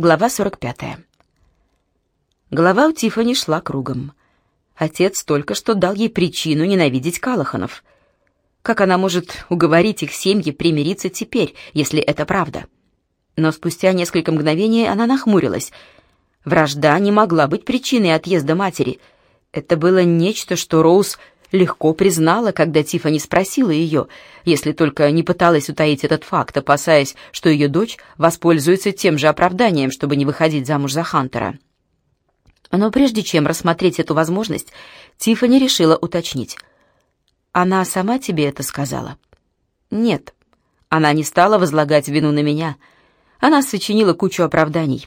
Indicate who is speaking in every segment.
Speaker 1: Глава 45. Голова у Тифани шла кругом. Отец только что дал ей причину ненавидеть Калаханов. Как она может уговорить их семьи примириться теперь, если это правда? Но спустя несколько мгновений она нахмурилась. Вражда не могла быть причиной отъезда матери. Это было нечто, что Роуз легко признала, когда Тифани спросила ее, если только не пыталась утаить этот факт, опасаясь, что ее дочь воспользуется тем же оправданием, чтобы не выходить замуж за Хантера. Но прежде чем рассмотреть эту возможность, Тифани решила уточнить. «Она сама тебе это сказала?» «Нет». Она не стала возлагать вину на меня. Она сочинила кучу оправданий.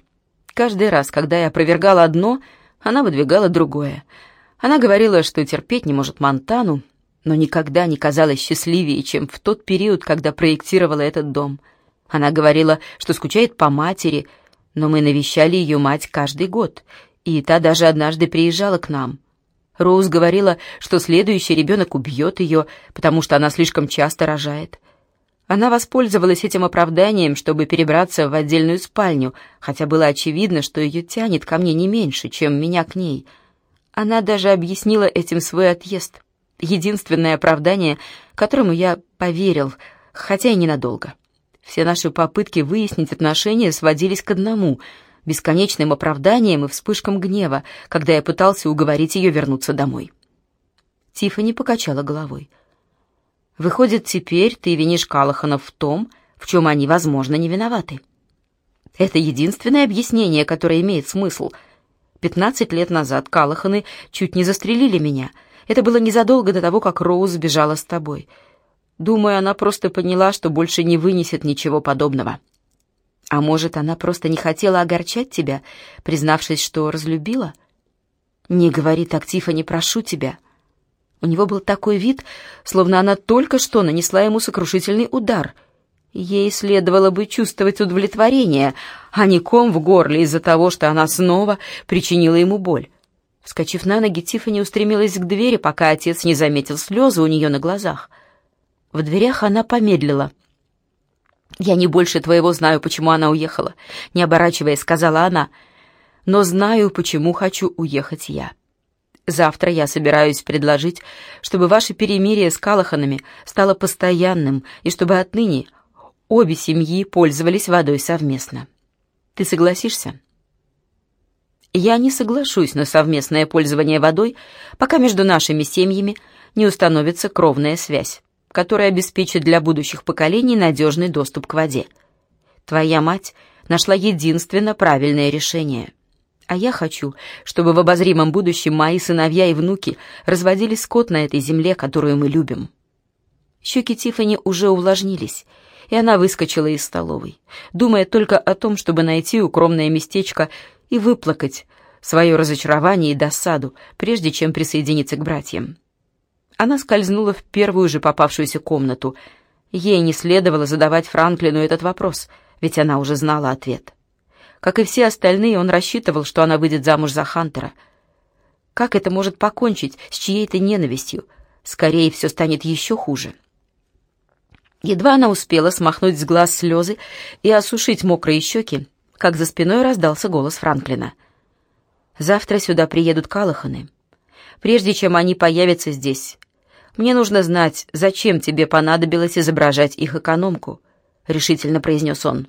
Speaker 1: Каждый раз, когда я опровергала одно, она выдвигала другое — она говорила, что терпеть не может Монтану, но никогда не казалась счастливее, чем в тот период, когда проектировала этот дом. Она говорила, что скучает по матери, но мы навещали ее мать каждый год, и та даже однажды приезжала к нам. Роуз говорила, что следующий ребенок убьет ее, потому что она слишком часто рожает. Она воспользовалась этим оправданием, чтобы перебраться в отдельную спальню, хотя было очевидно, что ее тянет ко мне не меньше, чем меня к ней — она даже объяснила этим свой отъезд. Единственное оправдание, которому я поверил, хотя и ненадолго. Все наши попытки выяснить отношения сводились к одному — бесконечным оправданиям и вспышкам гнева, когда я пытался уговорить ее вернуться домой. Тиффани покачала головой. «Выходит, теперь ты винишь Калаханов в том, в чем они, возможно, не виноваты. Это единственное объяснение, которое имеет смысл — Пятнадцать лет назад Калаханы чуть не застрелили меня. Это было незадолго до того, как Роуз сбежала с тобой. Думаю, она просто поняла, что больше не вынесет ничего подобного. А может, она просто не хотела огорчать тебя, признавшись, что разлюбила? Не говори так, Тифа, прошу тебя. У него был такой вид, словно она только что нанесла ему сокрушительный удар — Ей следовало бы чувствовать удовлетворение, а не ком в горле из-за того, что она снова причинила ему боль. Вскочив на ноги, Тиффани устремилась к двери, пока отец не заметил слезы у нее на глазах. В дверях она помедлила. «Я не больше твоего знаю, почему она уехала», — не оборачиваясь, сказала она. «Но знаю, почему хочу уехать я. Завтра я собираюсь предложить, чтобы ваше перемирие с Калаханами стало постоянным, и чтобы отныне Обе семьи пользовались водой совместно. Ты согласишься? Я не соглашусь на совместное пользование водой, пока между нашими семьями не установится кровная связь, которая обеспечит для будущих поколений надежный доступ к воде. Твоя мать нашла единственно правильное решение. А я хочу, чтобы в обозримом будущем мои сыновья и внуки разводили скот на этой земле, которую мы любим. Щеки Тифани уже увлажнились, и она выскочила из столовой, думая только о том, чтобы найти укромное местечко и выплакать свое разочарование и досаду, прежде чем присоединиться к братьям. Она скользнула в первую же попавшуюся комнату. Ей не следовало задавать Франклину этот вопрос, ведь она уже знала ответ. Как и все остальные, он рассчитывал, что она выйдет замуж за Хантера. Как это может покончить с чьей-то ненавистью? Скорее, все станет еще хуже. Едва она успела смахнуть с глаз слезы и осушить мокрые щеки, как за спиной раздался голос Франклина. «Завтра сюда приедут Калаханы. Прежде чем они появятся здесь, мне нужно знать, зачем тебе понадобилось изображать их экономку», — решительно произнес он.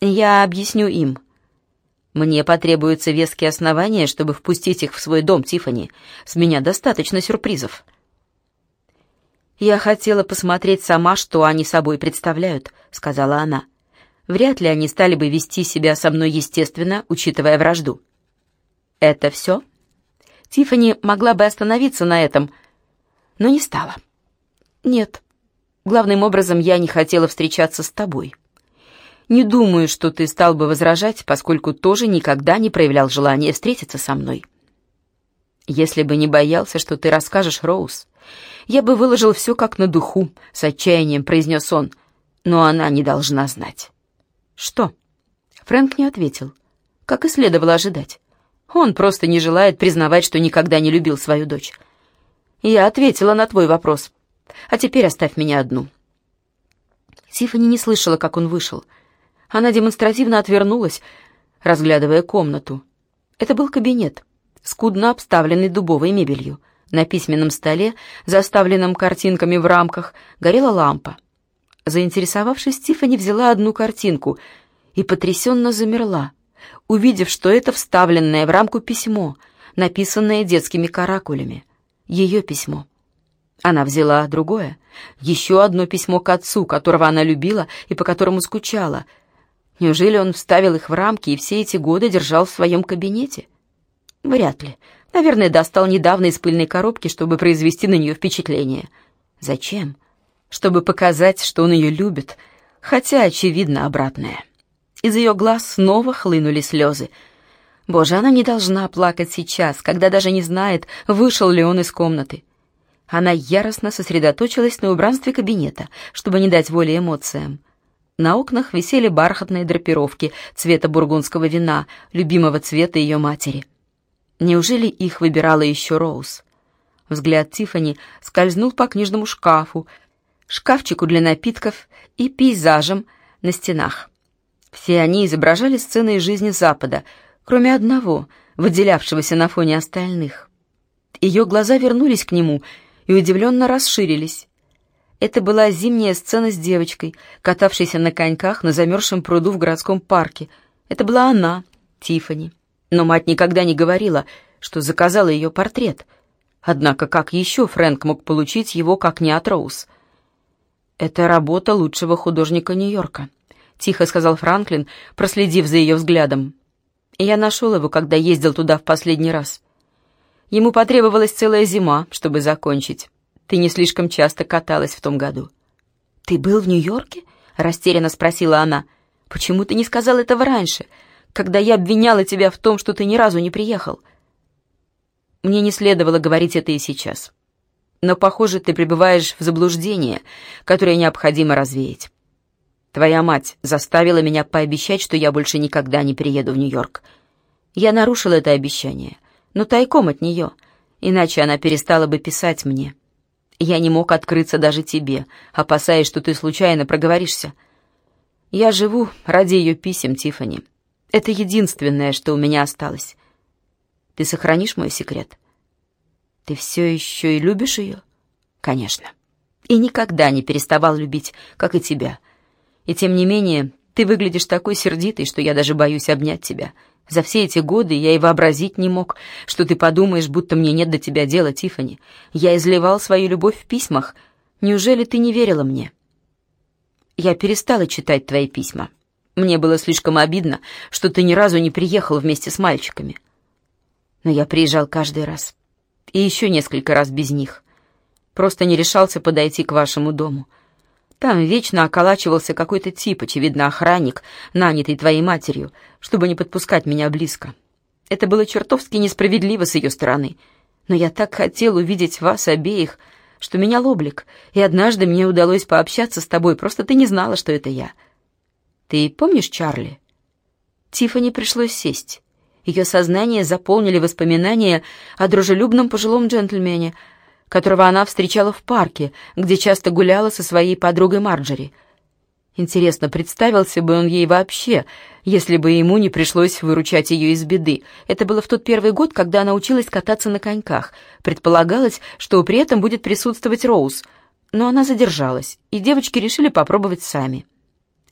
Speaker 1: «Я объясню им. Мне потребуются веские основания, чтобы впустить их в свой дом, Тифани. С меня достаточно сюрпризов». «Я хотела посмотреть сама, что они собой представляют», — сказала она. «Вряд ли они стали бы вести себя со мной естественно, учитывая вражду». «Это все?» Тиффани могла бы остановиться на этом, но не стала. «Нет. Главным образом, я не хотела встречаться с тобой. Не думаю, что ты стал бы возражать, поскольку тоже никогда не проявлял желания встретиться со мной. Если бы не боялся, что ты расскажешь Роуз, я бы выложил все как на духу, с отчаянием произнес он, но она не должна знать. Что? Фрэнк не ответил, как и следовало ожидать. Он просто не желает признавать, что никогда не любил свою дочь. Я ответила на твой вопрос. А теперь оставь меня одну. Тиффани не слышала, как он вышел. Она демонстративно отвернулась, разглядывая комнату. Это был кабинет, скудно обставленный дубовой мебелью. На письменном столе, заставленном картинками в рамках, горела лампа. Заинтересовавшись, Тиффани взяла одну картинку и потрясенно замерла, увидев, что это вставленное в рамку письмо, написанное детскими каракулями. Ее письмо. Она взяла другое, еще одно письмо к отцу, которого она любила и по которому скучала. Неужели он вставил их в рамки и все эти годы держал в своем кабинете? Вряд ли. Наверное, достал недавно из пыльной коробки, чтобы произвести на нее впечатление. Зачем? Чтобы показать, что он ее любит, хотя, очевидно, обратное. Из ее глаз снова хлынули слезы. Боже, она не должна плакать сейчас, когда даже не знает, вышел ли он из комнаты. Она яростно сосредоточилась на убранстве кабинета, чтобы не дать воли эмоциям. На окнах висели бархатные драпировки цвета бургундского вина, любимого цвета ее матери. Неужели их выбирала еще Роуз? Взгляд Тифани скользнул по книжному шкафу, шкафчику для напитков и пейзажам на стенах. Все они изображали сцены из жизни Запада, кроме одного, выделявшегося на фоне остальных. Ее глаза вернулись к нему и удивленно расширились. Это была зимняя сцена с девочкой, катавшейся на коньках на замерзшем пруду в городском парке. Это была она, Тифани. Но мать никогда не говорила, что заказала ее портрет. Однако как еще Фрэнк мог получить его, как не от Роуз? «Это работа лучшего художника Нью-Йорка», — тихо сказал Франклин, проследив за ее взглядом. «Я нашел его, когда ездил туда в последний раз. Ему потребовалась целая зима, чтобы закончить. Ты не слишком часто каталась в том году». «Ты был в Нью-Йорке?» — растерянно спросила она. «Почему ты не сказал этого раньше?» Когда я обвиняла тебя в том, что ты ни разу не приехал. Мне не следовало говорить это и сейчас. Но, похоже, ты пребываешь в заблуждении, которое необходимо развеять. Твоя мать заставила меня пообещать, что я больше никогда не приеду в Нью-Йорк. Я нарушил это обещание, но тайком от нее, иначе она перестала бы писать мне. Я не мог открыться даже тебе, опасаясь, что ты случайно проговоришься. Я живу ради ее писем, Тиффани. Это единственное, что у меня осталось. Ты сохранишь мой секрет? Ты все еще и любишь ее? Конечно. И никогда не переставал любить, как и тебя. И тем не менее, ты выглядишь такой сердитой, что я даже боюсь обнять тебя. За все эти годы я и вообразить не мог, что ты подумаешь, будто мне нет до тебя дела, Тифани. Я изливал свою любовь в письмах. Неужели ты не верила мне? Я перестала читать твои письма. Мне было слишком обидно, что ты ни разу не приехал вместе с мальчиками. Но я приезжал каждый раз. И еще несколько раз без них. Просто не решался подойти к вашему дому. Там вечно околачивался какой-то тип, очевидно, охранник, нанятый твоей матерью, чтобы не подпускать меня близко. Это было чертовски несправедливо с ее стороны. Но я так хотел увидеть вас обеих, что менял облик, и однажды мне удалось пообщаться с тобой, просто ты не знала, что это я». Ты помнишь Чарли?» Тиффани пришлось сесть. Ее сознание заполнили воспоминания о дружелюбном пожилом джентльмене, которого она встречала в парке, где часто гуляла со своей подругой Марджери. Интересно, представился бы он ей вообще, если бы ему не пришлось выручать ее из беды. Это было в тот первый год, когда она училась кататься на коньках. Предполагалось, что при этом будет присутствовать Роуз, но она задержалась, и девочки решили попробовать сами.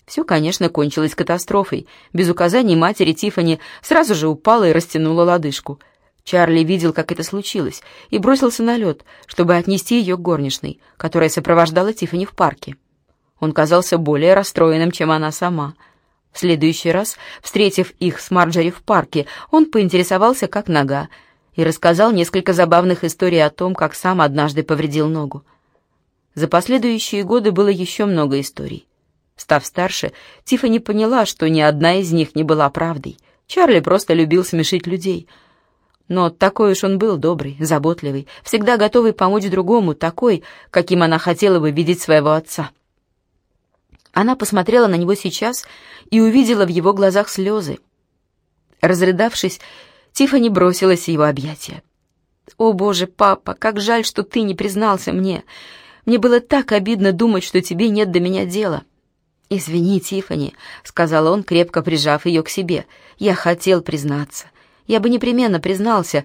Speaker 1: Все, конечно, кончилось катастрофой. Без указаний матери Тифани сразу же упала и растянула лодыжку. Чарли видел, как это случилось, и бросился на лед, чтобы отнести ее к горничной, которая сопровождала Тифани в парке. Он казался более расстроенным, чем она сама. В следующий раз, встретив их с Марджори в парке, он поинтересовался, как нога, и рассказал несколько забавных историй о том, как сам однажды повредил ногу. За последующие годы было еще много историй. Став старше, Тиффани поняла, что ни одна из них не была правдой. Чарли просто любил смешить людей. Но такой уж он был добрый, заботливый, всегда готовый помочь другому, такой, каким она хотела бы видеть своего отца. Она посмотрела на него сейчас и увидела в его глазах слезы. Разрыдавшись, Тиффани бросилась в его объятия. «О, Боже, папа, как жаль, что ты не признался мне. Мне было так обидно думать, что тебе нет до меня дела». «Извини, Тиффани», — сказал он, крепко прижав ее к себе. «Я хотел признаться. Я бы непременно признался,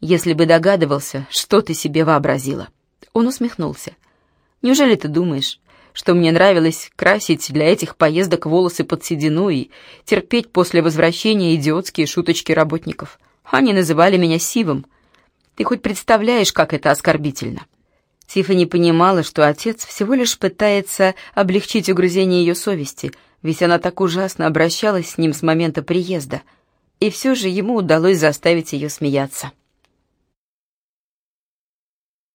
Speaker 1: если бы догадывался, что ты себе вообразила». Он усмехнулся. «Неужели ты думаешь, что мне нравилось красить для этих поездок волосы под седину и терпеть после возвращения идиотские шуточки работников? Они называли меня Сивом. Ты хоть представляешь, как это оскорбительно?» Тиффани понимала, что отец всего лишь пытается облегчить угрызение ее совести, ведь она так ужасно обращалась с ним с момента приезда, и все же ему удалось заставить ее смеяться.